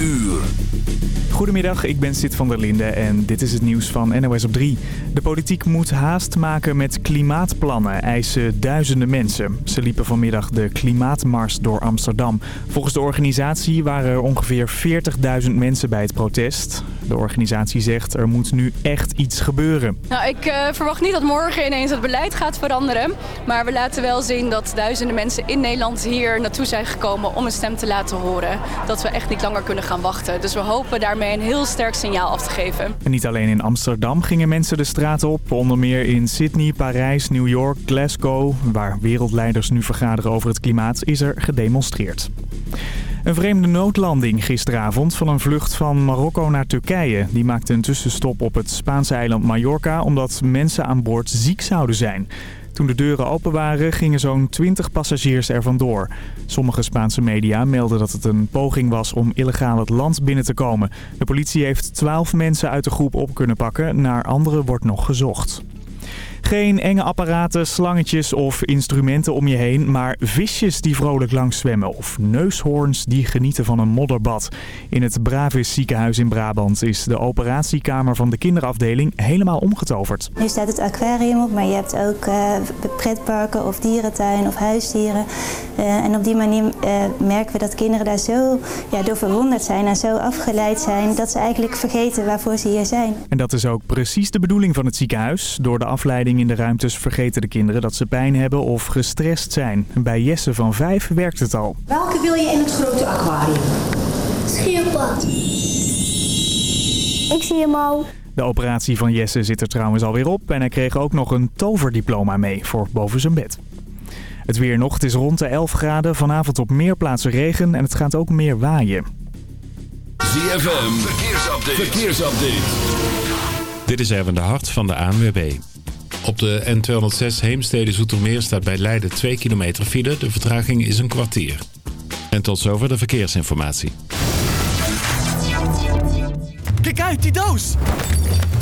uur. Goedemiddag, ik ben Sid van der Linde en dit is het nieuws van NOS op 3. De politiek moet haast maken met klimaatplannen, eisen duizenden mensen. Ze liepen vanmiddag de klimaatmars door Amsterdam. Volgens de organisatie waren er ongeveer 40.000 mensen bij het protest. De organisatie zegt er moet nu echt iets gebeuren. Nou, ik uh, verwacht niet dat morgen ineens het beleid gaat veranderen. Maar we laten wel zien dat duizenden mensen in Nederland hier naartoe zijn gekomen om een stem te laten horen. Dat we echt niet langer kunnen wachten. Dus we hopen daarmee een heel sterk signaal af te geven. En niet alleen in Amsterdam gingen mensen de straat op. Onder meer in Sydney, Parijs, New York, Glasgow... waar wereldleiders nu vergaderen over het klimaat, is er gedemonstreerd. Een vreemde noodlanding gisteravond van een vlucht van Marokko naar Turkije. Die maakte een tussenstop op het Spaanse eiland Mallorca omdat mensen aan boord ziek zouden zijn. Toen de deuren open waren, gingen zo'n 20 passagiers er vandoor. Sommige Spaanse media melden dat het een poging was om illegaal het land binnen te komen. De politie heeft 12 mensen uit de groep op kunnen pakken. Naar anderen wordt nog gezocht. Geen enge apparaten, slangetjes of instrumenten om je heen, maar visjes die vrolijk langs zwemmen of neushoorns die genieten van een modderbad. In het Bravis ziekenhuis in Brabant is de operatiekamer van de kinderafdeling helemaal omgetoverd. Nu staat het aquarium op, maar je hebt ook uh, pretparken of dierentuin of huisdieren. Uh, en op die manier uh, merken we dat kinderen daar zo ja, door verwonderd zijn en zo afgeleid zijn dat ze eigenlijk vergeten waarvoor ze hier zijn. En dat is ook precies de bedoeling van het ziekenhuis. Door de afleiding in de ruimtes vergeten de kinderen dat ze pijn hebben of gestrest zijn. Bij Jesse van 5 werkt het al. Welke wil je in het grote aquarium? Schildpad. Ik zie hem al. De operatie van Jesse zit er trouwens alweer op en hij kreeg ook nog een toverdiploma mee voor boven zijn bed. Het weer nog, het is rond de 11 graden, vanavond op meer plaatsen regen en het gaat ook meer waaien. ZFM, verkeersupdate. verkeersupdate. Dit is even de hart van de ANWB. Op de N206 Heemstede-Zoetermeer staat bij Leiden 2 kilometer file. De vertraging is een kwartier. En tot zover de verkeersinformatie. Kijk uit, die doos!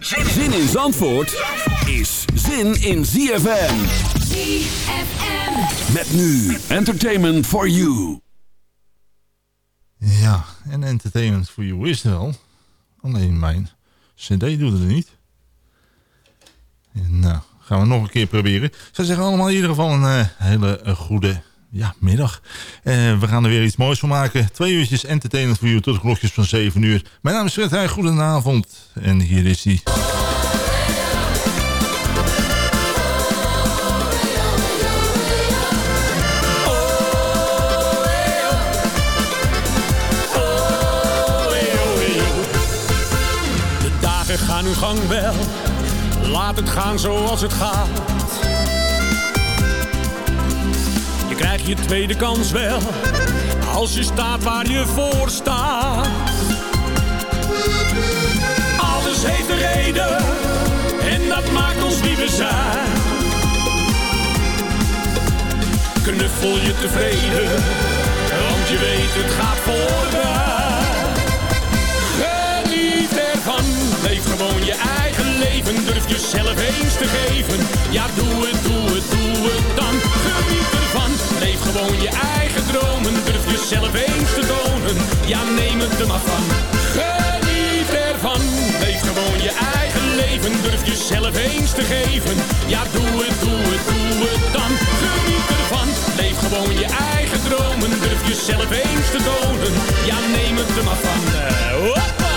Zin in Zandvoort is zin in ZFM. ZFM. Met nu Entertainment for You. Ja, en Entertainment for You is er wel. Alleen mijn cd doet het niet. En, nou, gaan we nog een keer proberen. Ze zeggen allemaal in ieder geval een uh, hele uh, goede ja, middag. Uh, we gaan er weer iets moois van maken. Twee uurtjes entertainment voor u tot de klokjes van 7 uur. Mijn naam is Fred Heij, goedenavond. En hier is hij. De dagen gaan hun gang wel. Laat het gaan zoals het gaat. Je tweede kans wel, als je staat waar je voor staat. Alles heeft een reden, en dat maakt ons wie we zijn. Knuffel je tevreden, want je weet het gaat voorbij. Geniet ervan, leef gewoon je eigen leven, durf jezelf eens te geven. Ja, doe het, doe het, doe het dan. Geniet ervan, leef gewoon je eigen dromen, durf jezelf eens te tonen. Ja, neem het er maar van. Geniet ervan, leef gewoon je eigen leven, durf jezelf eens te geven. Ja, doe het, doe het, doe het dan. Geniet ervan, leef gewoon je eigen dromen, durf jezelf eens te tonen. Ja, neem het er maar van. Uh,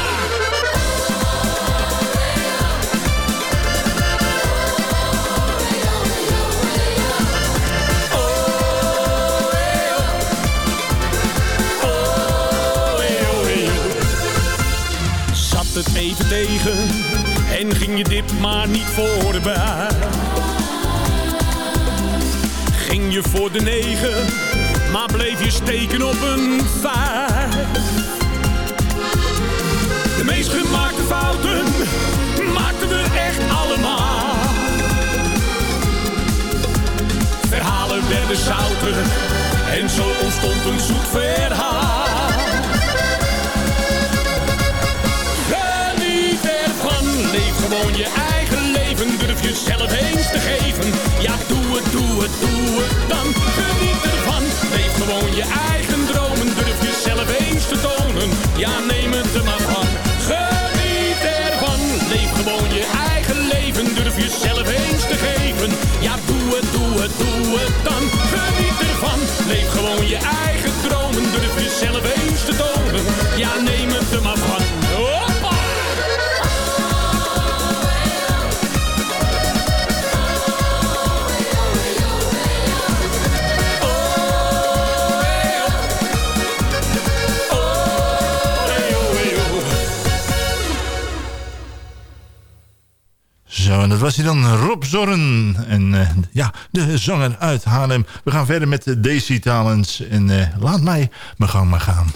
tegen en ging je dip maar niet voorbij. Ging je voor de negen, maar bleef je steken op een vijf. De meest gemaakte fouten maakten we echt allemaal. Verhalen werden zouter en zo ontstond een zoet verhaal. Yeah. was hij dan, Rob Zorren. En eh, ja, de zanger uit Haarlem. We gaan verder met Daisy Talents. En eh, laat mij mijn gang maar gaan.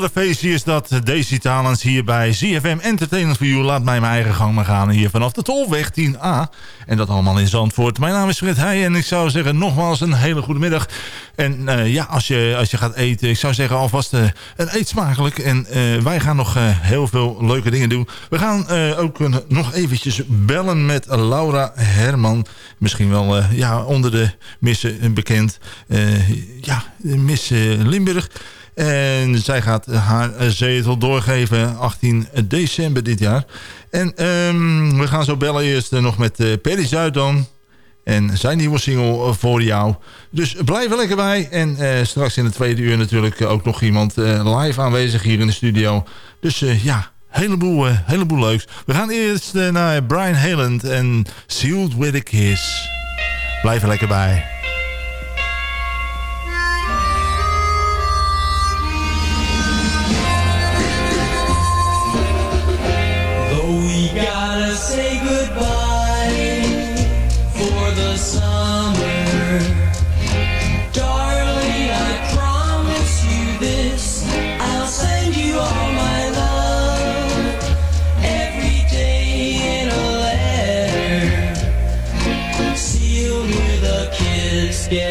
Wat een feestje is dat. Daisy Talens hier bij ZFM Entertainment for You. Laat mij mijn eigen gang maar gaan hier vanaf de Tolweg 10A. En dat allemaal in Zandvoort. Mijn naam is Fred Heij en ik zou zeggen nogmaals een hele goede middag. En uh, ja, als je, als je gaat eten, ik zou zeggen alvast uh, een eet smakelijk. En uh, wij gaan nog heel veel leuke dingen doen. We gaan ook nog eventjes bellen met Laura Herman. Misschien wel ja, onder de missen bekend. ja, Miss Limburg. En zij gaat haar zetel doorgeven 18 december dit jaar. En um, we gaan zo bellen eerst nog met uh, Perry Zuidam. En zijn nieuwe single voor jou. Dus blijf er lekker bij. En straks in het tweede uur natuurlijk ook nog iemand live aanwezig hier in de studio. Dus ja, heleboel, heleboel leuks. We gaan eerst naar Brian Hayland en Sealed With A Kiss. Blijf er lekker bij.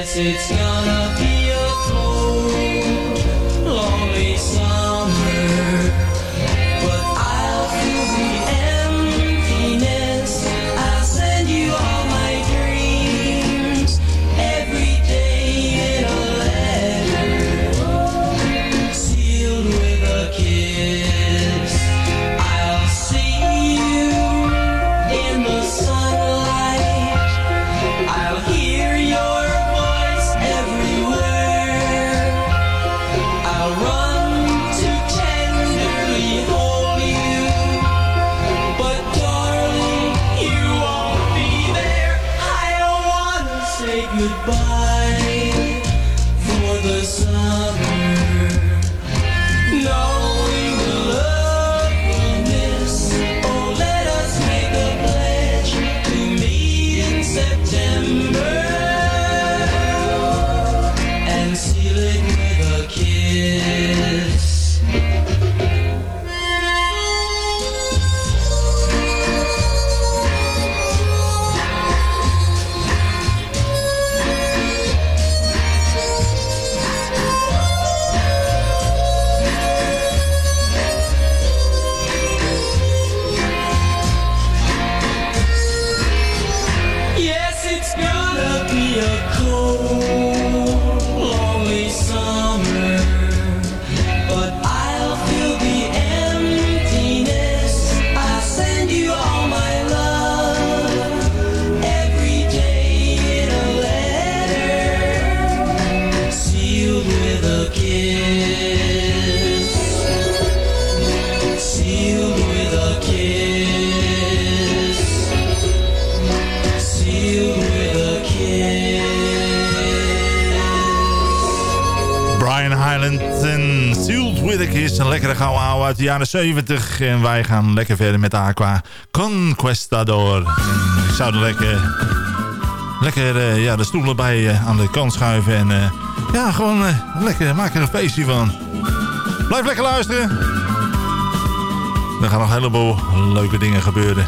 It's gonna be Kiss. Een lekkere gouden ouwe uit de jaren 70. En wij gaan lekker verder met Aqua Conquistador. Ik zou er lekker, lekker eh, ja, de stoelen bij eh, aan de kant schuiven. En eh, ja, gewoon eh, lekker, maak er een feestje van. Blijf lekker luisteren. Er gaan nog een heleboel leuke dingen gebeuren.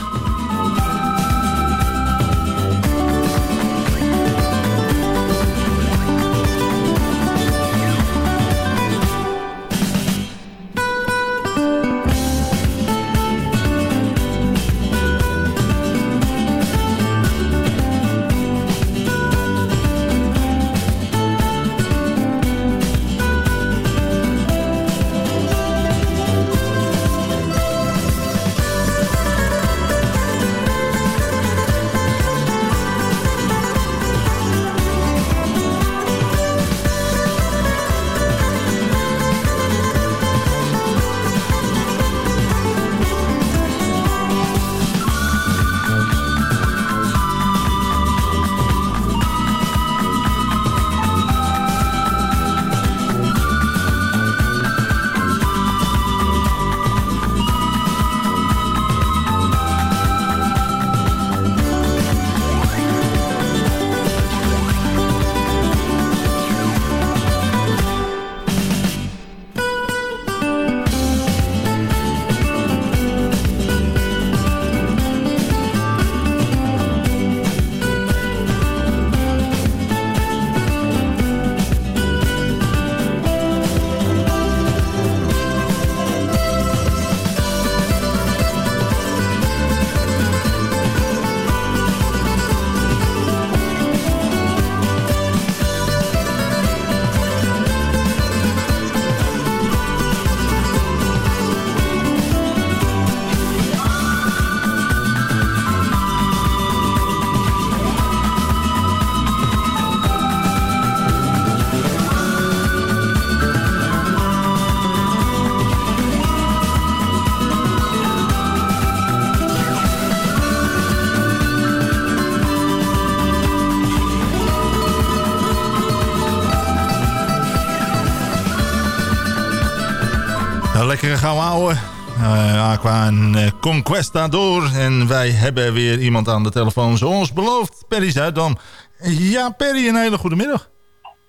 Lekkere gouden ouwe. Uh, Aqua en uh, Conquestador. En wij hebben weer iemand aan de telefoon zoals beloofd. Perry Zuidam. Ja, Perry, een hele goede middag.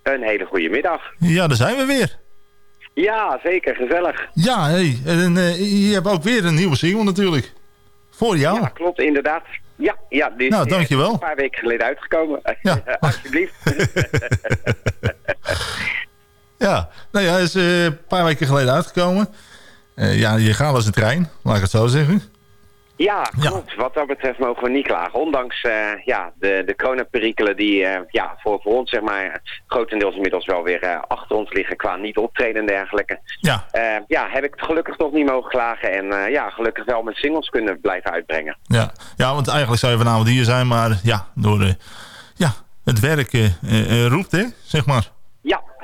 Een hele goede middag. Ja, daar zijn we weer. Ja, zeker. Gezellig. Ja, hey, en uh, je hebt ook weer een nieuwe single natuurlijk. Voor jou. Ja, klopt, inderdaad. Ja, ja is nou, dankjewel. een paar weken geleden uitgekomen. Ja. Alsjeblieft. ja, nou ja, hij is een paar weken geleden uitgekomen. Uh, ja, je gaat als een trein, laat ik het zo zeggen. Ja, klopt. Wat dat betreft mogen we niet klagen. Ondanks uh, ja, de, de coronaperikelen die uh, ja, voor, voor ons zeg maar, grotendeels inmiddels wel weer uh, achter ons liggen qua niet optreden en dergelijke. Ja. ja, heb ik het gelukkig nog niet mogen klagen en ja, gelukkig wel mijn singles kunnen blijven uitbrengen. Ja, ja want eigenlijk zou je vanavond hier zijn, maar ja, door de, ja, het werk roept, hè, zeg maar.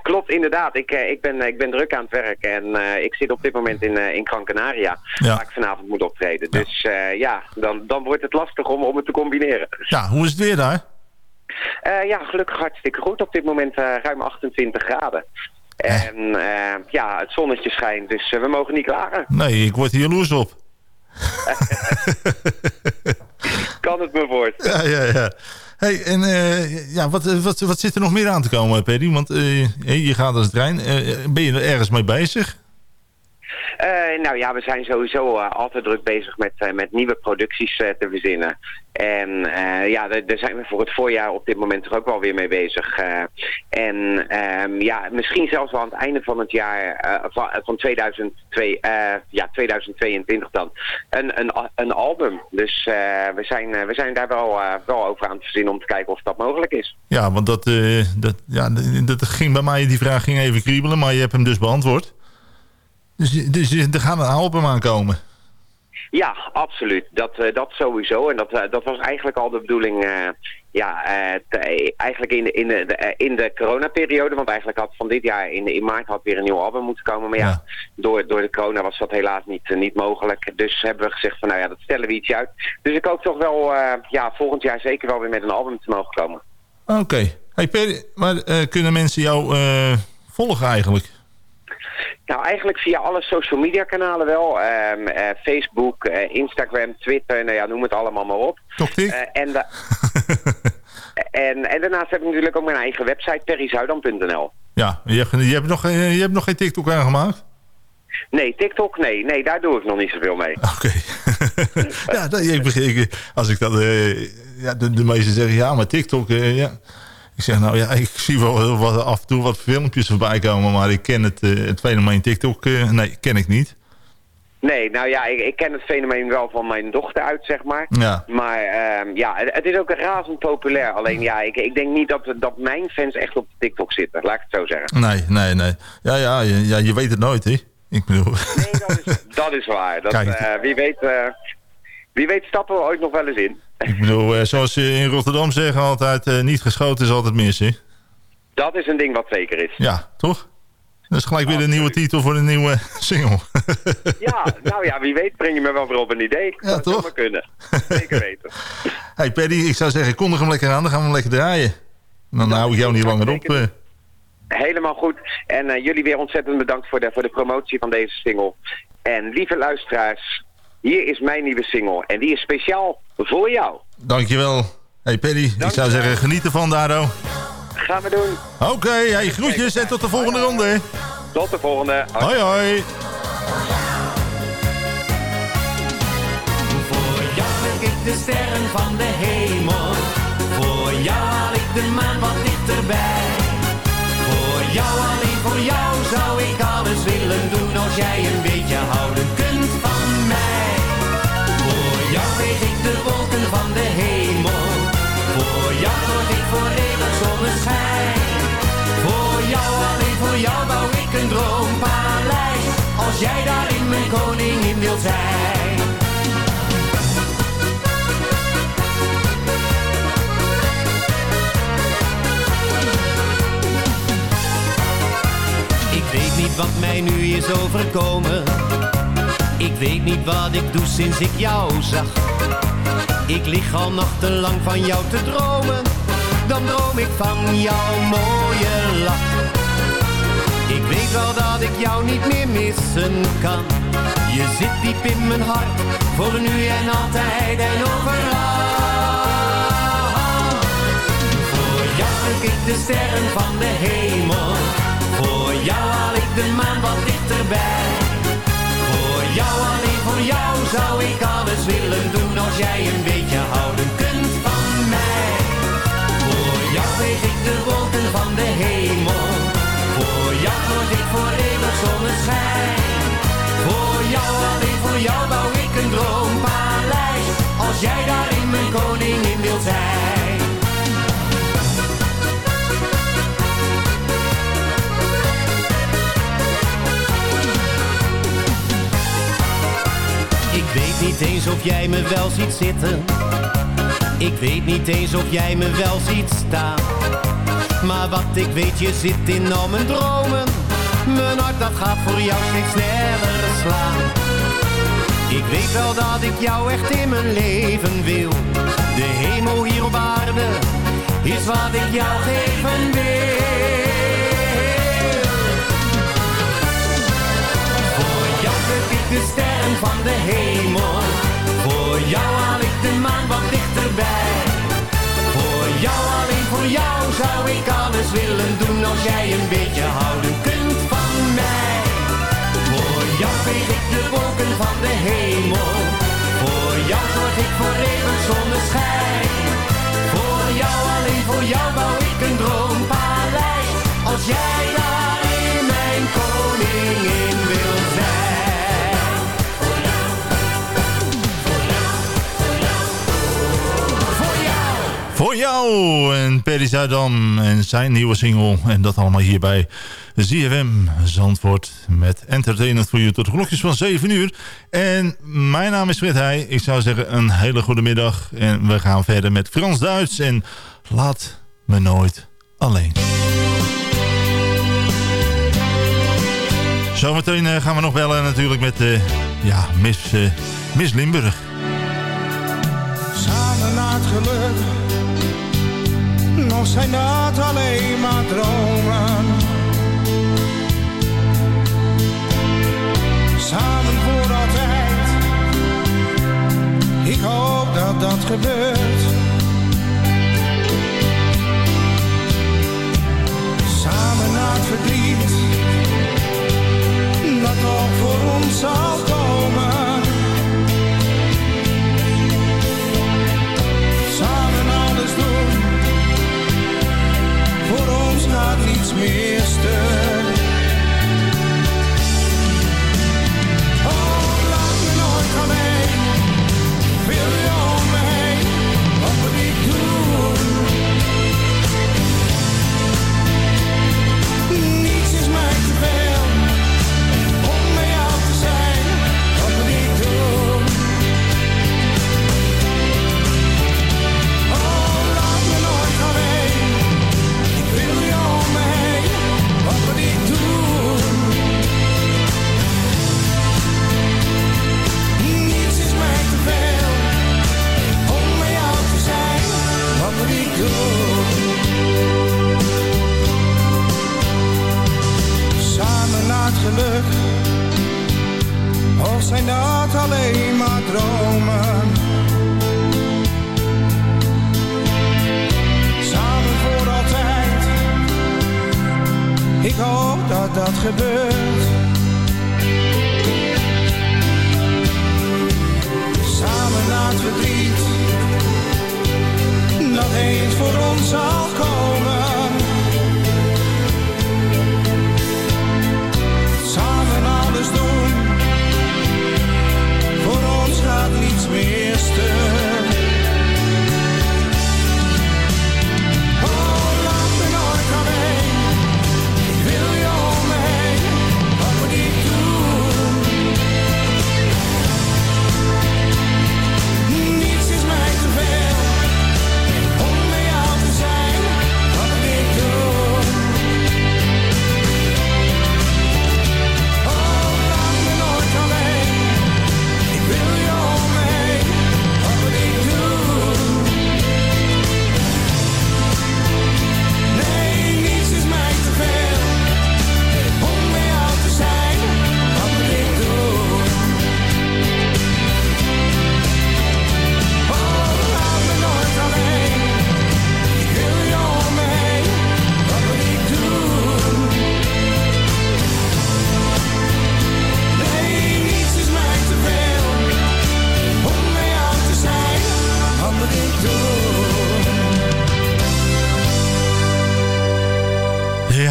Klopt inderdaad. Ik, ik, ben, ik ben druk aan het werk en uh, ik zit op dit moment in, uh, in Gran Canaria, ja. waar ik vanavond moet optreden. Ja. Dus uh, ja, dan, dan wordt het lastig om, om het te combineren. Ja, hoe is het weer daar? ja, gelukkig hartstikke goed. Op dit moment ruim 28 graden. En ja, het zonnetje schijnt, dus we mogen niet klagen. Nee, ik word hier jaloers op. kan het me voorstellen. Ja, ja, ja. Hey, en uh, ja, wat, wat, wat zit er nog meer aan te komen, Perry? Want uh, je gaat als trein. Ben je er ergens mee bezig? Nou ja, we zijn sowieso altijd druk bezig met, met nieuwe producties te verzinnen. En ja, daar, zijn we voor het voorjaar op dit moment er ook wel weer mee bezig. en um, ja, misschien zelfs wel aan het einde van het jaar, van, van 2002, ja, 2022 dan, een, een, een album. Dus we, zijn, we zijn daar wel, wel over aan het verzinnen om te kijken of dat mogelijk is. Ja, want dat, dat, ja, dat ging bij mij, die vraag ging even kriebelen, maar je hebt hem dus beantwoord. Dus, dus er gaat een album aankomen. Ja, absoluut. Dat, uh, dat sowieso. En dat, uh, dat was eigenlijk al de bedoeling uh, ja, te, eigenlijk in de, in, de, in de coronaperiode. Want eigenlijk had van dit jaar in, in maart had weer een nieuw album moeten komen. Maar ja, ja door, door de corona was dat helaas niet, niet mogelijk. Dus hebben we gezegd van nou ja, dat stellen we ietsje uit. Dus ik hoop toch wel ja, volgend jaar zeker wel weer met een album te mogen komen. Oké. Okay. Hey Per, maar kunnen mensen jou volgen eigenlijk? Nou, eigenlijk via alle social media kanalen wel. Um, uh, Facebook, uh, Instagram, Twitter, nou ja, noem het allemaal maar op. Uh, en, da en, en daarnaast heb ik natuurlijk ook mijn eigen website, perryzuidam.nl. Ja, je hebt, je, hebt nog, je hebt nog geen TikTok aangemaakt? Nee, TikTok, nee. Nee, daar doe ik nog niet zoveel mee. Oké. Okay. ja, dat, ik begreep, als ik dat... ja, de, de meesten zeggen, ja, maar TikTok, ja... Ik zeg, nou ja, ik zie wel wat, af en toe wat filmpjes voorbij komen... maar ik ken het, uh, het fenomeen TikTok, uh, nee, ken ik niet. Nee, nou ja, ik, ik, ken het fenomeen wel van mijn dochter uit, zeg maar. Ja. Maar um, ja, het, het, is ook razend populair. Alleen ja, ik, ik denk niet dat, dat mijn fans echt op TikTok zitten, laat ik het zo zeggen. Nee, nee, nee. Ja, ja, ja je weet het nooit, hè? Ik bedoel... Nee, dat is, dat is waar. Dat, uh, wie weet... Wie weet stappen we ooit nog wel eens in. Ik bedoel, uh, zoals ze in Rotterdam zeggen altijd, uh, niet geschoten is altijd mis, hè? Dat is een ding wat zeker is. Ja, toch? Dat is gelijk weer een nieuwe titel voor een nieuwe single. ja, nou ja, wie weet breng je me wel weer op een idee. Ja, dat toch? zou kunnen. Zeker weten. hey Paddy, ik zou zeggen, kondig hem lekker aan, dan gaan we hem lekker draaien. Dan hou ik jou niet langer op. Uh. Helemaal goed. En uh, jullie weer ontzettend bedankt voor de, voor de promotie van deze single. En lieve luisteraars, hier is mijn nieuwe single. En die is speciaal voor jou. Dankjewel. Hey Paddy, ik zou zeggen geniet ervan Daro. Gaan we doen. Oké, okay, hey, groetjes en tot de volgende hoi, ronde. Tot de volgende. Hoi hoi. Voor jou ik de sterren van de hemel. Voor jou haal ik de maan wat dichterbij. Voor jou, alleen voor jou zou ik alles willen doen als jij een beetje houden de wolken van de hemel. Voor jou word ik voor eeuwig zonneschijn. Voor jou, alleen voor jou bouw ik een droompaleis. Als jij daarin mijn koningin wilt zijn. Ik weet niet wat mij nu is overkomen. Ik weet niet wat ik doe sinds ik jou zag. Ik lig al nachtenlang van jou te dromen. Dan droom ik van jouw mooie lach. Ik weet wel dat ik jou niet meer missen kan. Je zit diep in mijn hart, voor nu en altijd en overal. Voor jou druk ik de sterren van de hemel. Voor jou haal ik de maan wat dichterbij. Jou, alleen voor jou zou ik alles willen doen als jij een beetje houden kunt van mij. Voor jou weeg ik de wolken van de hemel. Voor jou word ik voor eeuwig zonneschijn. Voor jou, alleen voor jou bouw ik een droompaleis. Als jij daarin mijn koningin wilt zijn. Niet eens of jij me wel ziet zitten. Ik weet niet eens of jij me wel ziet staan. Maar wat ik weet, je zit in al mijn dromen. Mijn hart dat gaat voor jou steeds sneller slaan. Ik weet wel dat ik jou echt in mijn leven wil. De hemel hier op aarde is wat ik jou geven wil. De sterren van de hemel. Voor jou haal ik de maan wat dichterbij. Voor jou, alleen voor jou zou ik alles willen doen als jij een beetje houden kunt van mij. Voor jou veeg ik de wolken van de hemel. Voor jou zorg ik voor eeuwig En Perry Zuidam en zijn nieuwe single. En dat allemaal hier bij ZFM Zandvoort met Entertainment voor u tot de klokjes van 7 uur. En mijn naam is Fred. Ik zou zeggen een hele goede middag. En we gaan verder met Frans Duits en Laat me nooit alleen. Zometeen eh, gaan we nog bellen natuurlijk met eh, ja, Miss, eh, Miss Limburg. Samen naar het geluk, nog zijn dat alleen maar dromen. Samen voor altijd, ik hoop dat dat gebeurt. Samen naar het verdriet, dat nog voor ons zal komen. samen alles doen. Voor ons gaat niets meer stuk.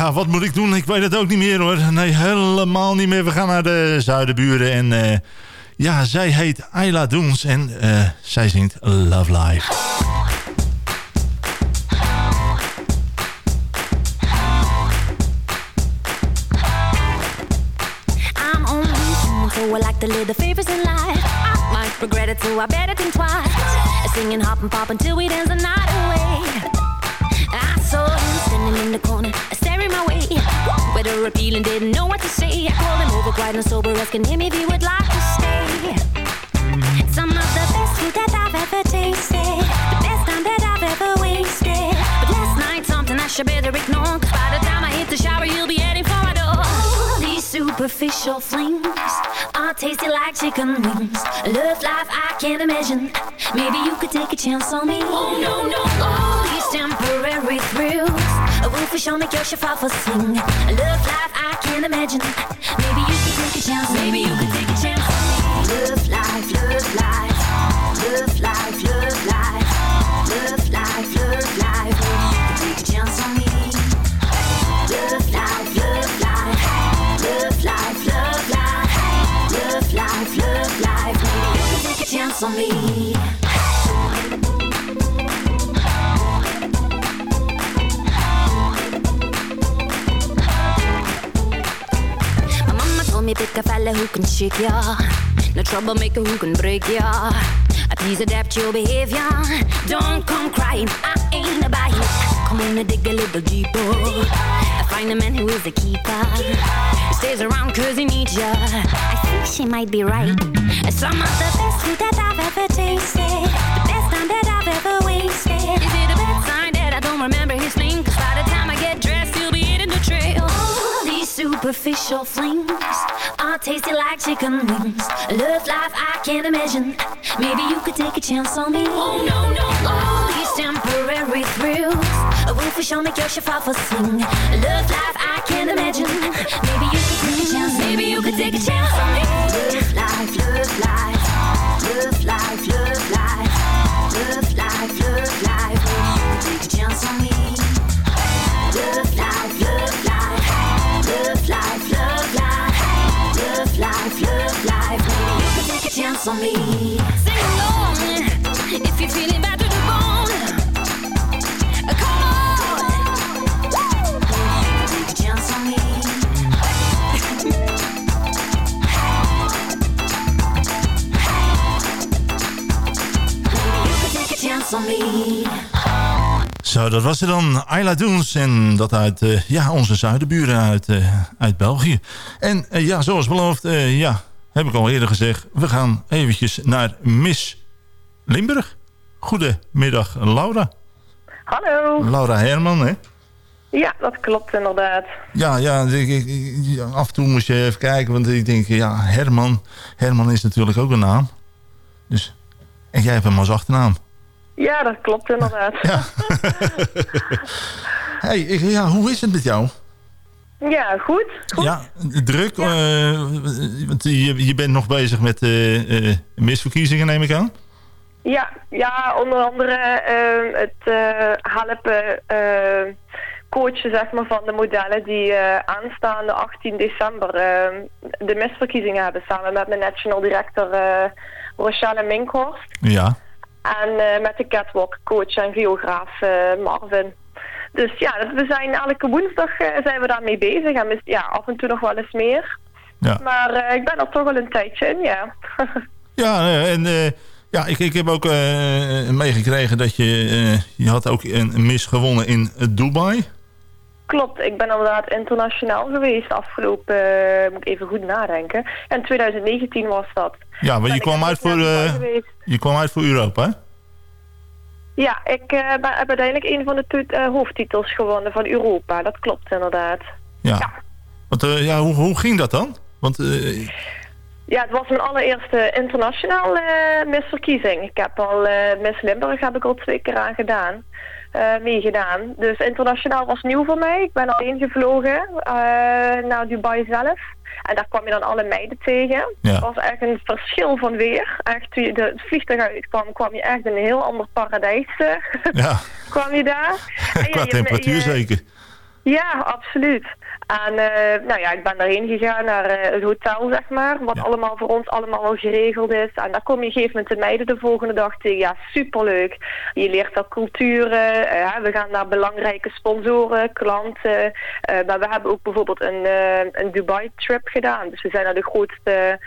Ja, wat moet ik doen? Ik weet het ook niet meer hoor. Nee, helemaal niet meer. We gaan naar de zuidenburen. En eh, ja, zij heet Ayla Doens. En eh, zij zingt Love Life. I like to live the favors in life. I might regret it, so I better think twice. Singing, hop and pop until we dance the night away. I saw him standing in the corner, my way. Whether appealing, didn't know what to say. I called him over, quiet and sober, asking him if he would like to stay. Some of the best food that I've ever tasted, the best time that I've ever wasted. But last night, something I should better ignore. Cause by the time I hit the shower, you'll be heading for my door. These superficial flings are tasty like chicken wings. A love life I can't imagine. Maybe you could take a chance on me. Oh no, no, all these temporary thrills. Wolfish on make your for sing. A love life I can't imagine. Maybe you could take a chance. Maybe you could take a chance. Love life, love life, love life, love life, love life, love life. Maybe you could take a chance on me. Love life, love life, love life, love life, love life, love life. Maybe you could take a chance on me. Me pick a fella who can shake ya. No troublemaker who can break ya. Please adapt your behavior. Don't come crying. I ain't about you. Come on and dig a little deeper. I find a man who is a keeper. He stays around cause he needs ya. I think she might be right. Some of the best food that I've ever tasted. The best time that I've ever wasted. Is it a bad sign that I don't remember superficial flings are tasty like chicken wings. A love life I can't imagine. Maybe you could take a chance on me. Oh no, no, all these temporary thrills. A wolfish on make your for sing. A love life I can't imagine. Maybe you could take a chance. Maybe you could take a chance on me. Love life, love life, love life, love life, love life, love life. Maybe you could take a chance on me. Zo, dat was er dan. Ayla Doens. En dat uit eh, ja, onze zuidenburen uit, eh, uit België. En eh, ja, zoals beloofd, ja, heb ik al eerder gezegd. We gaan eventjes naar Miss Limburg. Goedemiddag, Laura. Hallo. Laura Herman, hè? Ja, dat klopt inderdaad. Ja, ja, ik- ik- ik- af en toe moest je even kijken. Want ik denk, ja, Herman. Herman is natuurlijk ook een naam. Dus, en jij hebt hem als achternaam. Ja, dat klopt inderdaad. Ja. hey, ja, hoe is het met jou? Ja, goed. goed. Ja, druk. eh, want je, je bent nog bezig met eh, eh, misverkiezingen, neem ik aan. Ja, ja onder andere eh, het eh, helpen eh, coachen zeg maar, van de modellen die eh, aanstaande 18 december eh, de misverkiezingen hebben. Samen met mijn national director eh Rochelle Minkhorst. Ja. En met de catwalk coach en geograaf Marvin. Dus ja, dat- we zijn elke woensdag zijn we daarmee bezig. En ja, af en toe nog wel eens meer. Ja. Maar ik ben er toch al een tijdje in, ja. Ja, en eh, ja, ik, ik heb ook eh, meegekregen dat je... eh, je had ook een mis gewonnen in Dubai. Klopt, ik ben inderdaad internationaal geweest afgelopen, eh, moet ik even goed nadenken. En 2019 was dat. Ja, want je kwam, uit voor, eh, geweest. je kwam uit voor Europa, hè? Ja, ik ben, heb uiteindelijk een van de hoofdtitels gewonnen van Europa. Dat klopt inderdaad. Ja. Want, ja, hoe, hoe ging dat dan? Want Ja, het was mijn allereerste internationaal eh misverkiezing. Ik heb al eh Miss Limburg heb ik al twee keer aan gedaan. eh, meegedaan. Dus internationaal was nieuw voor mij. Ik ben alleen gevlogen eh, naar Dubai zelf. En daar kwam je dan alle meiden tegen. Ja. Het was echt een verschil van weer. Echt, toen je de, het vliegtuig uitkwam, kwam je echt in een heel ander paradijs. ja, kwam je daar. En ja, qua je- temperatuur je- zeker. Ja, absoluut. En eh, nou ja, ik ben daarheen gegaan naar eh, het hotel, zeg maar, wat allemaal voor ons allemaal wel geregeld is. En daar kom je een gegeven moment de meiden de volgende dag tegen. Ja, superleuk. Je leert daar culturen. eh, we gaan naar belangrijke sponsoren, klanten. Maar we hebben ook bijvoorbeeld een, een Dubai-trip gedaan. Dus we zijn naar de grootste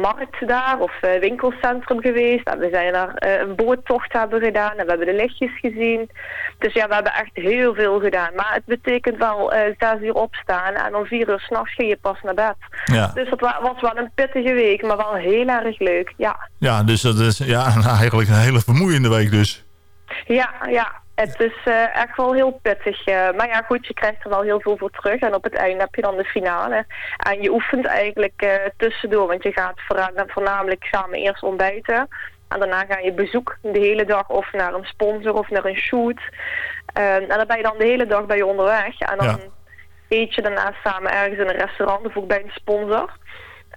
markt daar of winkelcentrum geweest. En we zijn naar een boottocht hebben gedaan en we hebben de lichtjes gezien. Dus ja, we hebben echt heel veel gedaan. Maar het betekent wel eh zes uur opstaan en om vier uur s'nachts ga je pas naar bed. Ja. Dus dat wa- was wel een pittige week, maar wel heel erg leuk. Ja, Ja, dus dat is ja, eigenlijk een hele vermoeiende week dus. ja, ja. Het is eh, echt wel heel pittig. eh, maar ja, goed, je krijgt er wel heel veel voor terug. En op het einde heb je dan de finale. En je oefent eigenlijk tussendoor. Want je gaat voorna- voornamelijk samen eerst ontbijten. En daarna ga je bezoek de hele dag of naar een sponsor of naar een shoot. Eh, en dan ben je dan de hele dag bij je onderweg. En dan eet je daarna samen ergens in een restaurant of ook bij een sponsor.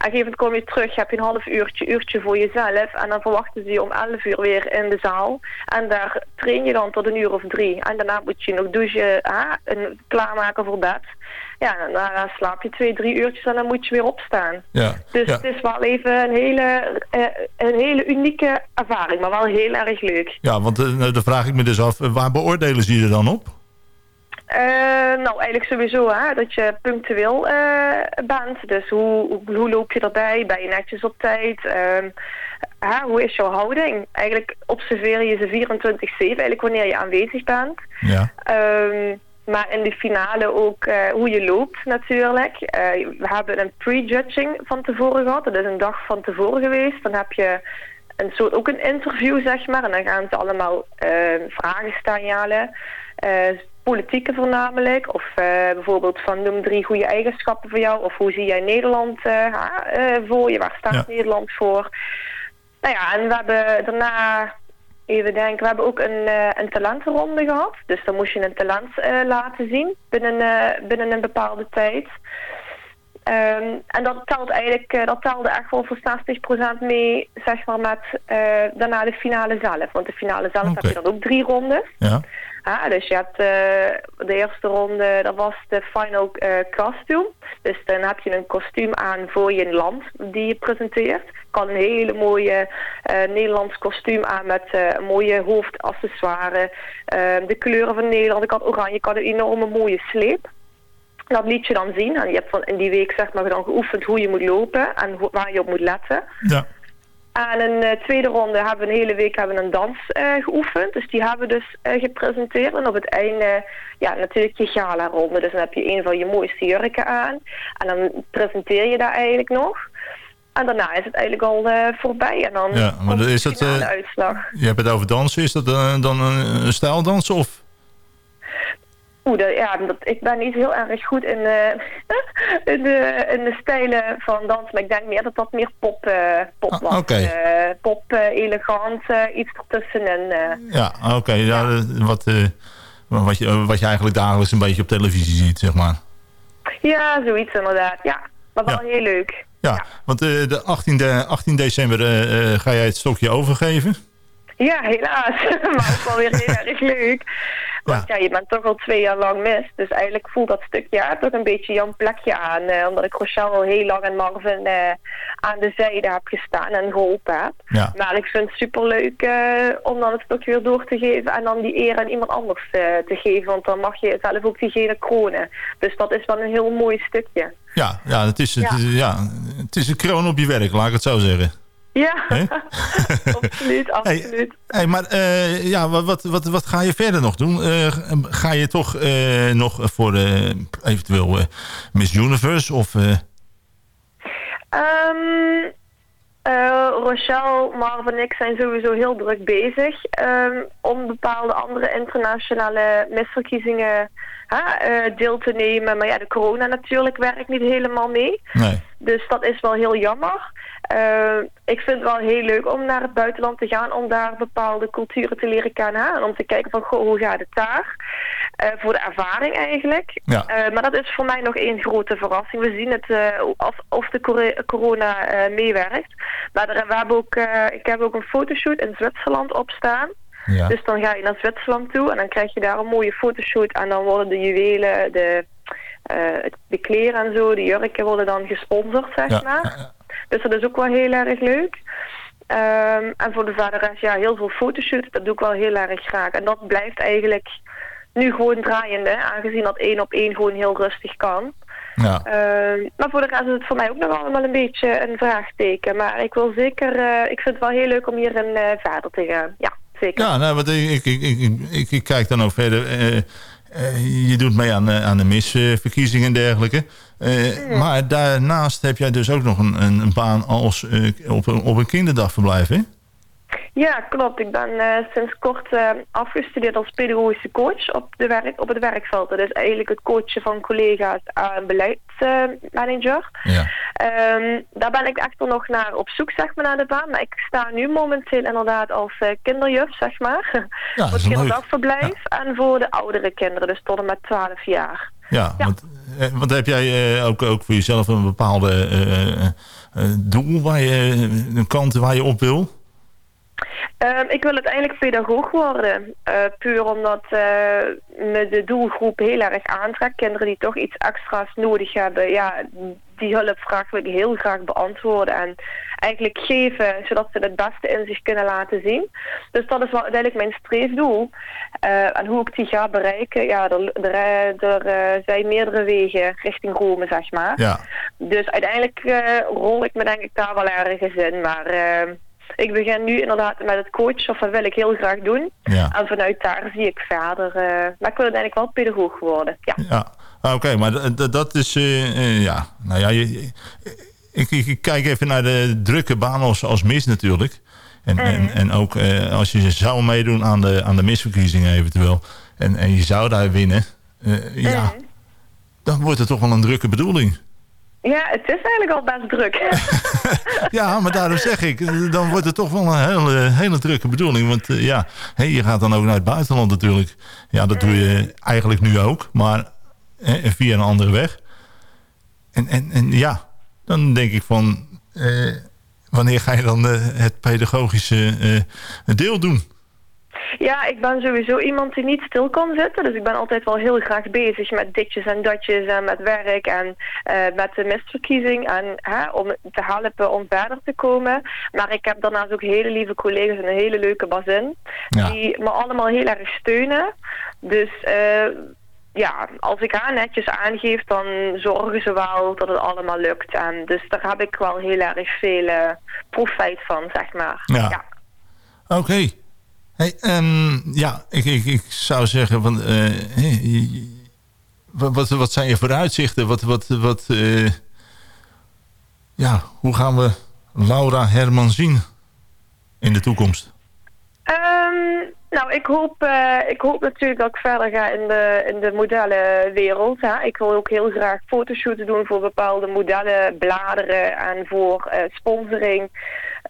En gegeven moment kom je terug, heb je een half uurtje, uurtje voor jezelf. En dan verwachten ze je om 11 uur weer in de zaal. En daar train je dan tot een uur of drie. En daarna moet je nog douchen ah, en klaarmaken voor bed. Ja, en daarna slaap je twee, drie uurtjes en dan moet je weer opstaan. Ja. Dus ja. het is wel even een hele, eh, een hele unieke ervaring, maar wel heel erg leuk. Ja, want eh, nou, dan vraag ik me dus af, eh, waar beoordelen ze je er dan op? Eh, nou, eigenlijk sowieso hè, dat je punctueel eh, bent. Dus hoe, hoe, loop je erbij? Ben je netjes op tijd? Ehm, hoe is jouw houding? Eigenlijk observeer je ze 24-7, eigenlijk wanneer je aanwezig bent. Ja. Ehm, maar in de finale ook eh, hoe je loopt natuurlijk. We hebben een pre-judging van tevoren gehad. Dat is een dag van tevoren geweest. Dan heb je een soort, ook een interview, zeg maar. En dan gaan ze allemaal vragen stellen. Politieke voornamelijk. Of eh, bijvoorbeeld van noem drie goede eigenschappen voor jou. Of hoe zie jij Nederland eh, eh, voor je? Waar staat Ja. Nederland voor? Nou ja, en we hebben daarna... Even denken, we hebben ook een, een talentenronde gehad. Dus dan moest je een talent laten zien binnen, binnen een bepaalde tijd. Ehm, en dat telt eigenlijk, dat telde echt wel voor 60% mee, zeg maar, met daarna de finale zelf. Want de finale zelf heb je dan ook drie rondes. Ja. Ah, dus je hebt eh, de eerste ronde, dat was de final eh, costume. Dus dan heb je een kostuum aan voor je land die je presenteert. Kan een hele mooie eh, Nederlands kostuum aan met mooie hoofdaccessoire. Eh, de kleuren van Nederland. Ik had oranje, ik had een enorme mooie sleep. Dat liet je dan zien. En je hebt van in die week zeg maar dan geoefend hoe je moet lopen en waar je op moet letten. Ja. En in de tweede ronde hebben we een hele week hebben een dans eh, geoefend. Dus die hebben we dus eh, gepresenteerd. En op het einde, ja, natuurlijk je gala-ronde. Dus dan heb je een van je mooiste jurken aan. En dan presenteer je daar eigenlijk nog. En daarna is het eigenlijk al eh, voorbij. En dan Ja, maar is de het, eh, uitslag. Je hebt het over dansen. Is dat eh, dan een, een stijldans of... Oeh, dat, ja, dat, ik ben niet heel erg goed in, eh, in, de, in de stijlen van dans. Maar ik denk meer dat dat meer pop, eh, pop was. Ah, oké. Eh, pop, elegant, iets ertussenin. Ja, oké. ja, wat, wat, je, wat je eigenlijk dagelijks een beetje op televisie ziet, zeg maar. Ja, zoiets inderdaad. Ja, maar wel heel leuk. Ja, want de 18, de 18 december ga jij het stokje overgeven. Ja, helaas. maar ook wel weer heel erg leuk. Want ja. je bent toch al twee jaar lang mis. Dus eigenlijk voelt dat stukje ja, toch een beetje jouw plekje aan. eh, omdat ik Rochelle al heel lang en Marvin eh, aan de zijde heb gestaan en geholpen heb. Ja. Maar ik vind het superleuk eh om dan het stukje weer door te geven. En dan die eer aan iemand anders eh, te geven. Want dan mag je zelf ook die gele kronen. Dus dat is wel een heel mooi stukje. Ja, ja, het, is, het, ja, het is een kroon op je werk, laat ik het zo zeggen. Ja, absoluut, absoluut. Hey, maar eh, ja, wat, wat, wat, ga je verder nog doen? Eh, ga je toch eh, nog voor eventueel Miss Universe? Of, eh, Ehm eh, Rochelle, Marv en ik zijn sowieso heel druk bezig ehm, om bepaalde andere internationale misverkiezingen eh, deel te nemen. Maar ja, de corona natuurlijk werkt niet helemaal mee. nee. Dus dat is wel heel jammer. Eh, ik vind het wel heel leuk om naar het buitenland te gaan, om daar bepaalde culturen te leren kennen. En om te kijken van, goh, hoe gaat het daar? Eh, voor de ervaring eigenlijk. Ja. Maar dat is voor mij nog één grote verrassing. We zien het of, of de corona meewerkt. Maar er- we hebben ook, ik heb ook een fotoshoot in Zwitserland opstaan. Ja. Dus dan ga je naar Zwitserland toe en dan krijg je daar een mooie fotoshoot. En dan worden de juwelen, de, eh, de kleren en zo, de jurken worden dan gesponsord, zeg Ja, maar. Dus dat is ook wel heel erg leuk. Ehm, en voor de verder ja, heel veel fotoshoots, dat doe ik wel heel erg graag. En dat blijft eigenlijk nu gewoon draaiende, aangezien dat één op één gewoon heel rustig kan. Ja. Ehm, maar voor de rest is het voor mij ook nog allemaal een beetje een vraagteken. Maar ik wil zeker, eh, ik vind het wel heel leuk om hierin eh verder te gaan. Ja, zeker. Ja, nou, want ik, ik, ik, ik, kijk dan ook verder. eh, eh, je doet mee aan, eh, aan de misverkiezingen en dergelijke. Maar daarnaast heb jij dus ook nog een, een, baan als, op, een, op een kinderdagverblijf, hè? Ja, klopt. Ik ben eh, sinds kort eh, afgestudeerd als pedagogische coach op, de werk, op het werkveld. Dat is eigenlijk het coachen van collega's aan beleidsmanager. Ja. Ehm, daar ben ik echter nog naar op zoek, zeg maar, naar de baan. Maar ik sta nu momenteel inderdaad als eh, kinderjuf, zeg maar. Ja, voor het kinderdagverblijf en voor de oudere kinderen, dus tot en met 12 jaar. Ja, Want, want heb jij ook, ook voor jezelf een bepaalde doel, waar je, een kant waar je op wil? Ehm, ik wil uiteindelijk pedagoog worden. Eh, puur omdat eh, me de doelgroep heel erg aantrekt. Kinderen die toch iets extra's nodig hebben. Ja, die hulpvraag wil ik heel graag beantwoorden. En eigenlijk geven, zodat ze het beste in zich kunnen laten zien. Dus dat is wel uiteindelijk mijn streefdoel. Eh, en hoe ik die ga bereiken, ja, er, er, er zijn meerdere wegen richting Rome, zeg maar. Ja. Dus uiteindelijk rol ik me denk ik daar wel ergens in. Maar eh, ik begin nu inderdaad met het coachen, of dat wil ik heel graag doen. Ja. En vanuit daar zie ik verder. eh, maar ik wil uiteindelijk wel pedagoog worden. Ja. Ja, Ah, oké, maar dat is, eh, eh, ja, nou ja, je, ik, ik, ik kijk even naar de drukke baan als, als mis natuurlijk. En, en, en ook eh, als je zou meedoen aan de, aan de misverkiezingen eventueel, en, en je zou daar winnen, eh, ja, dan wordt het toch wel een drukke bedoeling. Ja, het is eigenlijk al best druk. Ja, maar daarom zeg ik, eh, dan wordt het toch wel een hele, hele drukke bedoeling. Want eh, ja, je gaat dan ook naar het buitenland natuurlijk. Ja, dat doe je eigenlijk nu ook, maar hè, via een andere weg. En, en, en ja, dan denk ik van, eh, wanneer ga je dan eh, het pedagogische eh, deel doen? Ja, ik ben sowieso iemand die niet stil kan zitten. Dus ik ben altijd wel heel graag bezig met ditjes en datjes en met werk en eh, met de misverkiezing. En hè, om te helpen om verder te komen. Maar ik heb daarnaast ook hele lieve collega's en een hele leuke bazin. Ja. Die me allemaal heel erg steunen. Dus eh, ja, als ik haar netjes aangeef, dan zorgen ze wel dat het allemaal lukt. En dus daar heb ik wel heel erg veel profijt van, zeg maar. Ja. Oké. Hey, ehm, ja, ik, ik, ik zou zeggen, van, eh, wat, wat, zijn je vooruitzichten? Wat, wat, wat, eh, ja, hoe gaan we Laura Herman zien in de toekomst? Ehm, nou, ik hoop, eh, ik hoop natuurlijk dat ik verder ga in de, in de modellenwereld. Hè. Ik wil ook heel graag fotoshoots doen voor bepaalde modellen, bladeren en voor sponsoring.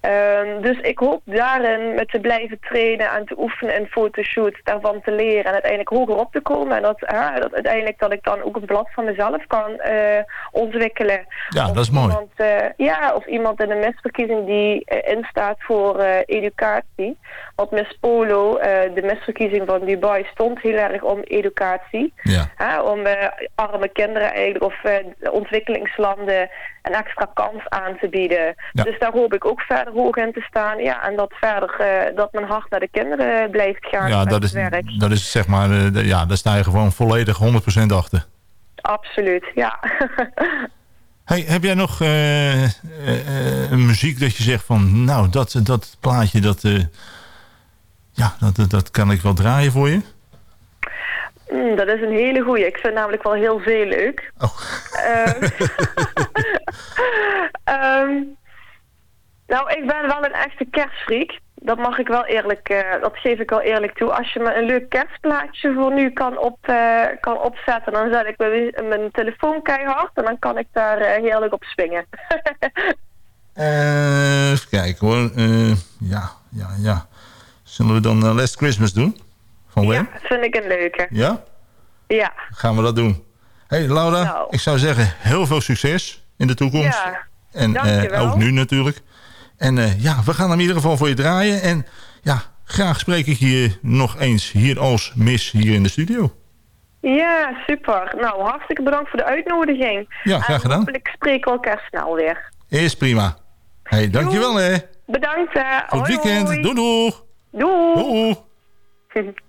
Ehm, dus ik hoop daarin met te blijven trainen en te oefenen in fotoshoots, daarvan te leren en uiteindelijk hoger op te komen. En dat, uiteindelijk dat ik dan ook een blad van mezelf kan eh, ontwikkelen. Ja, dat is mooi. Iemand, eh, ja, of iemand in een misverkiezing die eh, instaat voor educatie. Want Miss Polo, de misverkiezing van Dubai, stond heel erg om educatie. Ja. Om arme kinderen eigenlijk, of ontwikkelingslanden een extra kans aan te bieden. Ja. Dus daar hoop ik ook verder hoog in te staan. Ja, en dat verder, eh, dat mijn hart naar de kinderen blijft gaan Ja, dat is, werk. dat is zeg maar, eh, ja, daar sta je gewoon volledig 100% achter. Absoluut, ja. Hey, heb jij nog eh, een muziek dat je zegt van, nou, dat, dat plaatje, dat, ja, dat, dat, kan ik wel draaien voor je? Mm, dat is een hele goeie. Ik vind namelijk wel heel veel leuk. Ehm, ehm, nou, ik ben wel een echte kerstfreak. Dat mag ik wel eerlijk, eh, dat geef ik wel eerlijk toe. Als je me een leuk kerstplaatje voor nu kan, op, eh, kan opzetten, dan zet ik mijn, mijn telefoon keihard en dan kan ik daar eh, heerlijk op swingen. Even kijken hoor. Ja, ja, ja. Zullen we dan Last Christmas doen? Van Wham? Dat vind ik een leuke. Ja? Ja. Gaan we dat doen. hey, Laura, Nou. ik zou zeggen heel veel succes in de toekomst. Ja, en ook nu natuurlijk. En eh, ja, we gaan hem in ieder geval voor je draaien. En ja, graag spreek ik je nog eens hier als mis hier in de studio. Ja, super. Nou, hartstikke bedankt voor de uitnodiging. Ja, graag gedaan. En hopelijk spreken elkaar snel weer. Is prima. hey, dankjewel hè. Bedankt. hè. Goed weekend. Doei. Doei doeg.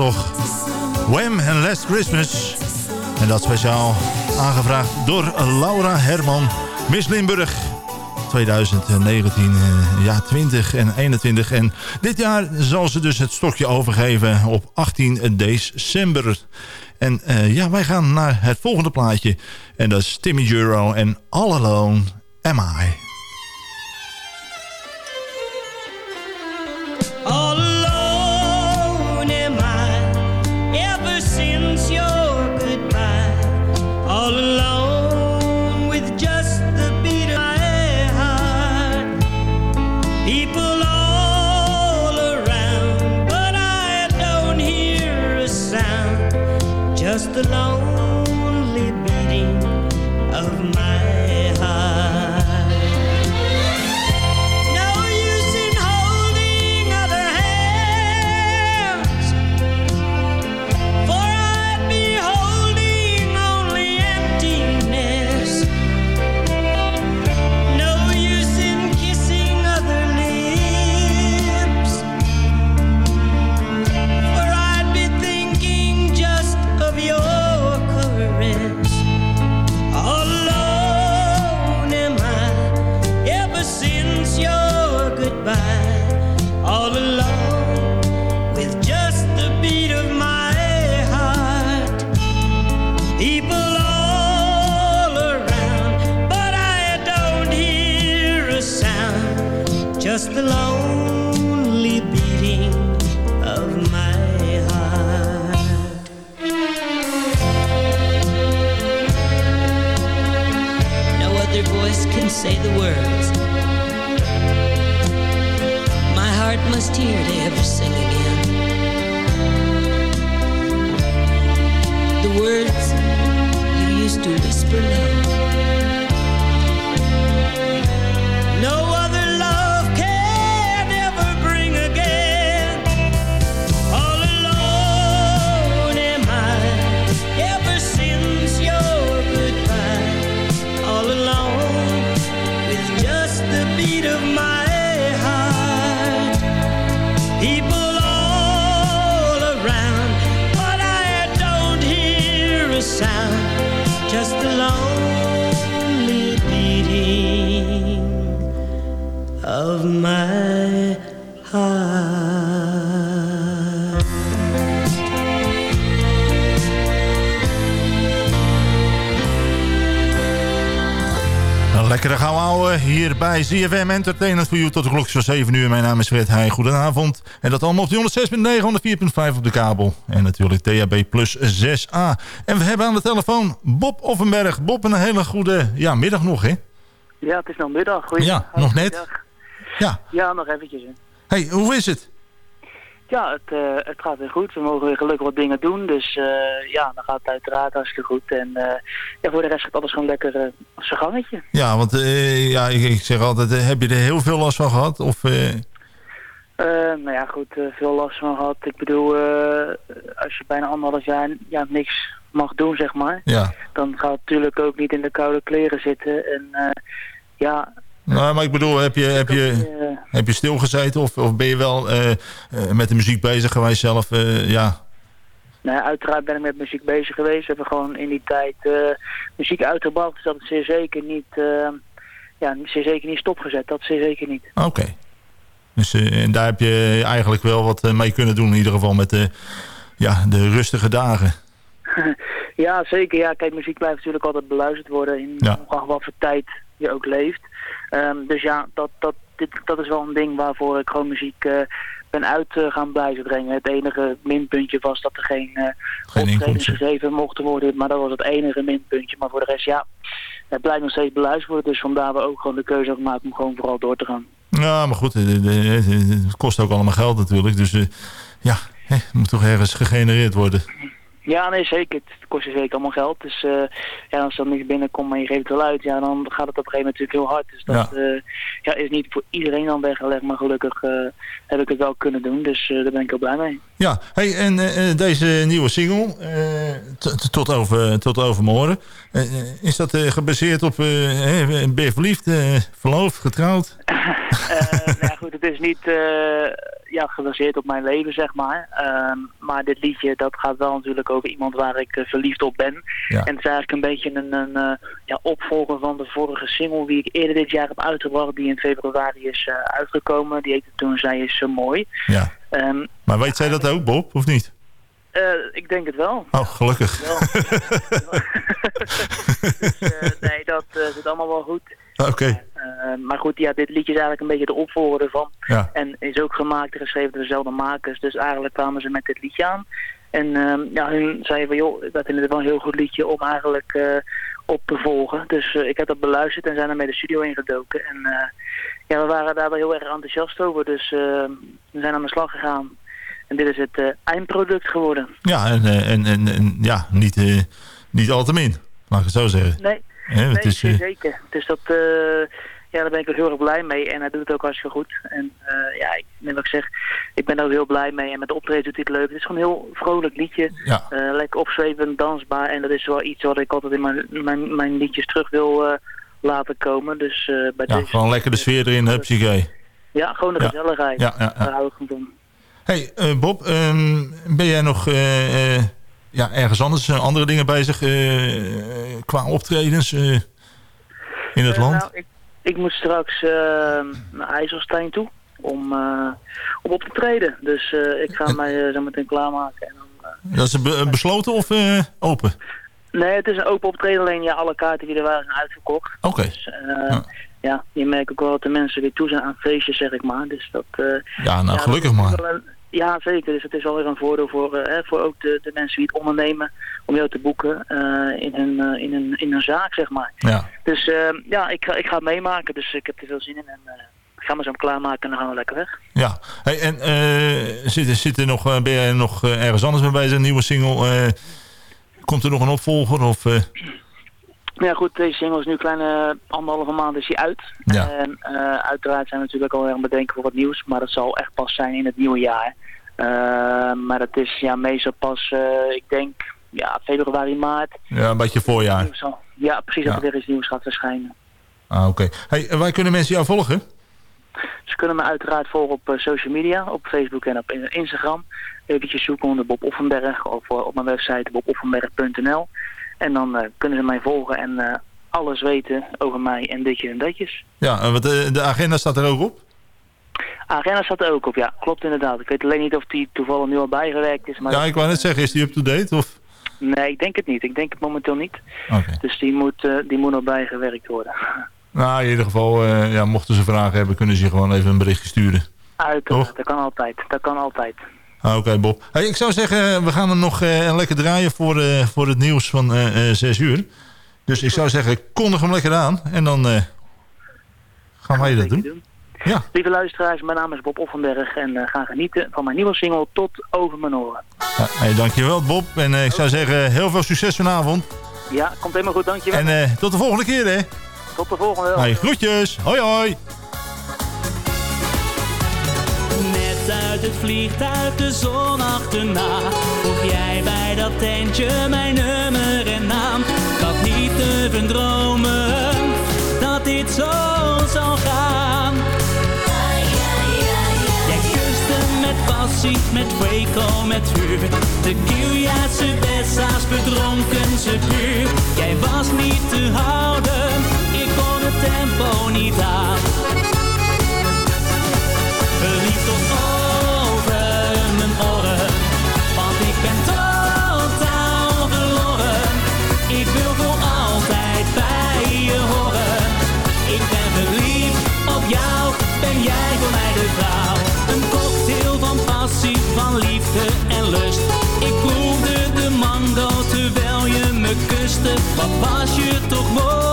toch. Wham and Last Christmas. En dat speciaal aangevraagd door Laura Herman, Miss Limburg. 2019, eh, ja 20 en 21. En dit jaar zal ze dus het stokje overgeven op 18 december. En eh, ja, wij gaan naar het volgende plaatje. En dat is Timmy Juro en All Alone Am I. Alone. Must hear to ever sing again. The words you used to whisper love. Lekkere gauw houden hier bij ZFM Entertainment voor u tot de klok van 7 uur. Mijn naam is Fred Heij. Goedenavond. En dat allemaal op die 106.9, 104.5 op de kabel. En natuurlijk DHB plus 6A. En we hebben aan de telefoon Bob Offenberg. Bob, een hele goede ja, middag nog, hè? Ja, het is nog middag. Goeie- Ja, nog net. Ja. Ja, nog eventjes. hè. hey, hoe is het? Ja, het, eh, het gaat weer goed. We mogen weer gelukkig wat dingen doen. Dus eh, ja, dan gaat het uiteraard hartstikke goed. En eh, ja, voor de rest gaat alles gewoon lekker op zijn gangetje. Ja, want ja, ik, ik zeg altijd, heb je er heel veel last van gehad? Of, nou ja, goed, veel last van gehad. Ik bedoel, als je bijna anderhalf jaar ja, niks mag doen, zeg maar. ja. Dan gaat het natuurlijk ook niet in de koude kleren zitten. En ja, Nou, maar ik bedoel, heb je, heb je, eh, heb je stilgezeten of, of ben je wel eh, eh, met de muziek bezig geweest zelf? ja. Nou uiteraard ben ik met muziek bezig geweest. We hebben gewoon in die tijd muziek uitgebracht. Dus dat is zeer zeker niet, ja, zeer zeker niet stopgezet. Dat zeer zeker niet. Oké. Dus en daar heb je eigenlijk wel wat mee kunnen doen, in ieder geval met de, ja, de rustige dagen. ja, zeker. Ja, kijk, muziek blijft natuurlijk altijd beluisterd worden in Ja. ongeacht wat voor tijd je ook leeft. Ehm, dus ja, dat, dat, dit, dat is wel een ding waarvoor ik gewoon muziek eh, ben uit eh, gaan blijven brengen. Het enige minpuntje was dat er geen, optredens inkomsten. gegeven mochten worden. Maar dat was het enige minpuntje. Maar voor de rest, ja, het blijft nog steeds beluisterd worden. Dus vandaar we ook gewoon de keuze hebben gemaakt om gewoon vooral door te gaan. Ja, maar goed, het kost ook allemaal geld natuurlijk. Dus ja, het moet toch ergens gegenereerd worden. Ja, nee, zeker. Het kost je zeker allemaal geld. Dus eh, ja, als er niks binnenkomt, maar je geeft het wel uit, ja, dan gaat het op een gegeven moment natuurlijk heel hard. Dus dat ja. ja, is niet voor iedereen dan weggelegd, maar gelukkig eh, heb ik het wel kunnen doen. Dus eh, daar ben ik heel blij mee. Ja, hey, en eh, eh, deze nieuwe single, eh, tot, over, tot overmorgen, eh, eh, is dat eh, gebaseerd op, eh, eh, ben je verliefd, eh, verloofd, getrouwd? Eh, nou ja, goed, het is niet eh, ja, gebaseerd op mijn leven, zeg maar. Ehm, maar dit liedje, dat gaat wel natuurlijk over iemand waar ik eh, verliefd op ben. Ja. En het is eigenlijk een beetje een, een eh, ja, opvolger van de vorige single die ik eerder dit jaar heb uitgebracht, die in februari is eh, uitgekomen. Die heette toen Zij is zo mooi. Ja. Ehm, Maar weet zij dat ook, Bob, of niet? ik denk het wel. Oh, gelukkig. Dus, nee, dat zit allemaal wel goed. Oké. Eh, maar goed, ja, dit liedje is eigenlijk een beetje de opvolger ervan. Ja. En is ook gemaakt en geschreven door dezelfde makers. Dus eigenlijk kwamen ze met dit liedje aan. En ehm, ja, hun zeiden van, joh, dat we wel een heel goed liedje om eigenlijk eh, op te volgen. Dus eh, ik heb dat beluisterd en zijn ermee de studio ingedoken. En eh, ja, we waren daar wel heel erg enthousiast over. Dus eh, we zijn aan de slag gegaan. En dit is het eindproduct geworden. Ja, en, en, en, en ja, niet, niet al te min. Mag ik het zo zeggen. Nee, nee het is, zeker. Dus dat, eh, ja, daar ben ik ook heel erg blij mee. En hij doet het ook hartstikke goed. En eh, ja, ik, net wat ik zeg, ik ben er ook heel blij mee. En met de optreden doet hij het leuk. Het is gewoon een heel vrolijk liedje. Ja. Eh, lekker opzwevend, dansbaar. En dat is wel iets wat ik altijd in mijn, mijn, mijn liedjes terug wil eh, laten komen. Dus bij ja, deze... gewoon lekker de sfeer erin, hupsakee. Ja, gewoon de Ja. gezelligheid. Ja, ja. Daar hou ik van. Hey, Bob, ehm, ben jij nog ja, ergens anders, andere dingen bezig qua optredens in het land? nou, ik, ik moet straks eh, naar IJsselstein toe om, eh, om op te treden. Dus eh, ik ga mij zo meteen klaarmaken. En dan, Dat is be- besloten of open? nee, het is een open optreden, alleen ja, alle kaarten die er waren zijn uitverkocht. Oké. Dus ja. je merkt ook wel dat de mensen weer toe zijn aan feestjes, zeg ik maar. Dus dat, Ja, nou, gelukkig maar. een- ja, zeker. Dus het is wel weer een voordeel voor, eh, voor ook de, de mensen die het ondernemen om jou te boeken eh, in, hun, eh, in, hun, in hun zaak, zeg maar. Ja. Dus eh, ja, ik ga, ik ga het meemaken. Dus ik heb er veel zin in. En ik ga me zo klaarmaken en dan gaan we lekker weg. Ja, hey, en zit, er- zit er nog, ben jij nog ergens anders mee bezig? Een nieuwe single? komt er nog een opvolger? Of, ja, goed, deze single is nu een kleine anderhalve maand is hij uit. Ja. En eh, uiteraard zijn we natuurlijk al aan het bedenken voor wat nieuws. Maar dat zal echt pas zijn in het nieuwe jaar. Eh, maar dat is ja, meestal pas, eh, ik denk, ja, februari, maart. ja, een beetje voorjaar. Ja, precies Ja. dat er weer iets nieuws gaat verschijnen. Ah, oké. Hey, en waar kunnen mensen jou volgen? Ze kunnen me uiteraard volgen op social media, op Facebook en op in- Instagram. Eventjes zoeken onder Bob Offenberg of op mijn website boboffenberg.nl. En dan eh, kunnen ze mij volgen en eh, alles weten over mij en ditje en datjes. Ja, en wat, eh, de agenda staat er ook op? Agenda staat er ook op, ja. Klopt inderdaad. Ik weet alleen niet of die toevallig nu al bijgewerkt is. Maar Ja, ik wou net zeggen, is die up-to-date? Of? Nee, ik denk het niet. Ik denk het momenteel niet. Dus die moet, eh, die moet nog bijgewerkt worden. Nou, in ieder geval, ja, mochten ze vragen hebben, kunnen ze je gewoon even een berichtje sturen. Uiteraard, dat kan altijd. Dat kan altijd. Ah, Oké, Bob. Hey, ik zou zeggen, we gaan er nog eh, lekker draaien voor, eh, voor het nieuws van eh 6 uur. Dus ik zou zeggen, kondig hem lekker aan. En dan eh, gaan wij dat doen. Ja. Lieve luisteraars, mijn naam is Bob Offenberg en eh, ga genieten van mijn nieuwe single Tot Over Mijn Oren. Ja, hey, dankjewel, Bob. En ik zou zeggen, heel veel succes vanavond. Ja, komt helemaal goed, dankjewel. En eh, tot de volgende keer, hè. Tot de volgende. Hey, groetjes. Hoi, hoi. Uit het vliegtuig de zon achterna. Vroeg jij bij dat tentje mijn nummer en naam? Had niet durven dromen Dat dit zo zou gaan. Jij kuste met passie, met Waco, met vuur. Tequila, cervezas, bedronken ze puur. Jij was niet te houden Ik kon het tempo niet aan Wat was je toch mooi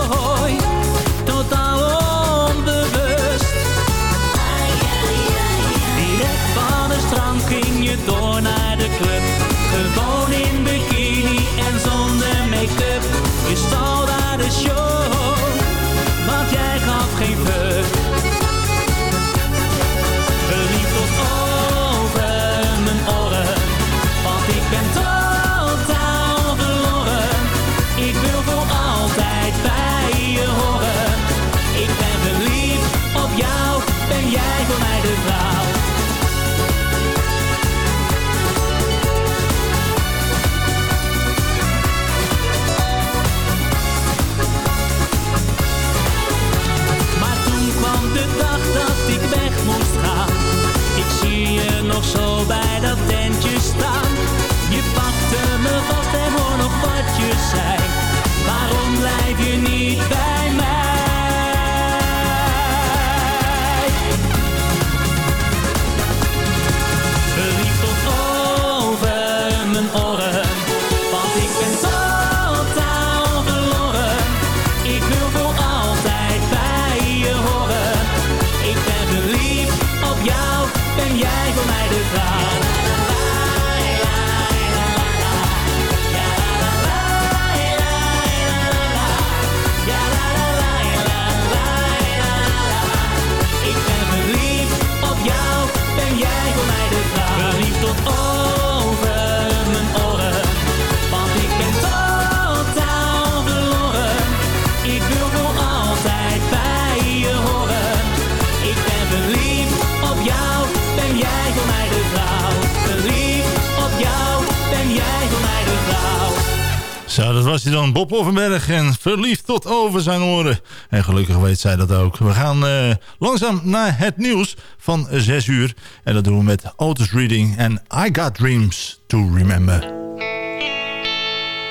verliefd tot over zijn oren. En gelukkig weet zij dat ook. We gaan uh, langzaam naar het nieuws van 6 uur. En dat doen we met Otis Reading en I Got Dreams to Remember.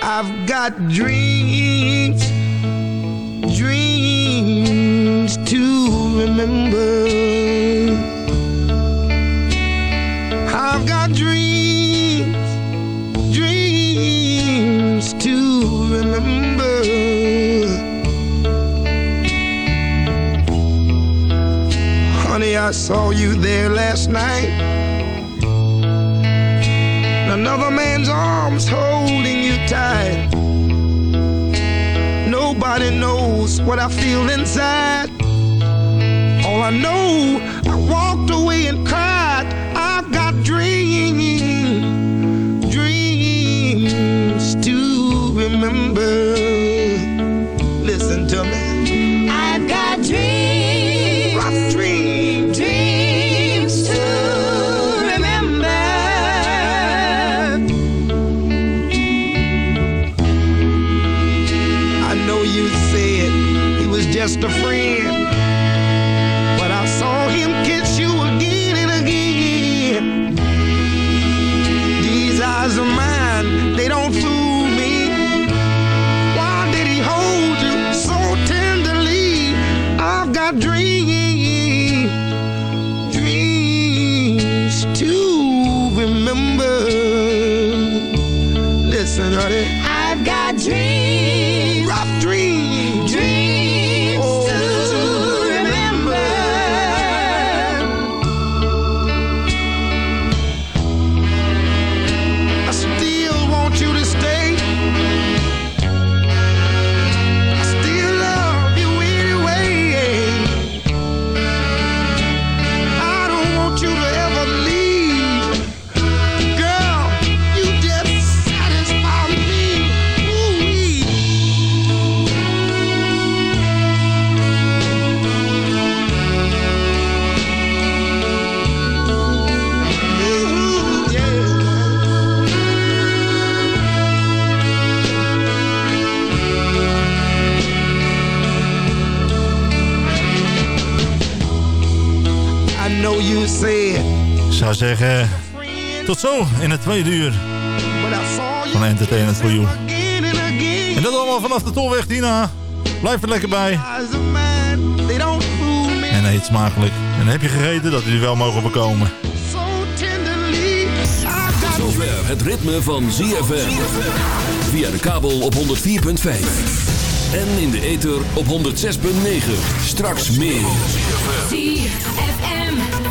I've got dreams, dreams to remember. I've got dreams, I saw you there last night. Another man's arms holding you tight. Nobody knows what I feel inside. All I know, I walked away and cried. I've got dreams, dreams to remember. Listen to me. I've got dreams, just a friend, but I saw him kiss you again and again. These eyes of mine, they don't fool me. Why did he hold you so tenderly? I've got dreams, zeggen, tot zo in het tweede uur van Entertainment for You. En dat allemaal vanaf de Tolweg, Tina. Blijf er lekker bij. En eet smakelijk. En heb je gegeten dat jullie wel mogen bekomen. zover het ritme van ZFM. Via de kabel op 104.5. En in de ether op 106.9. Straks meer.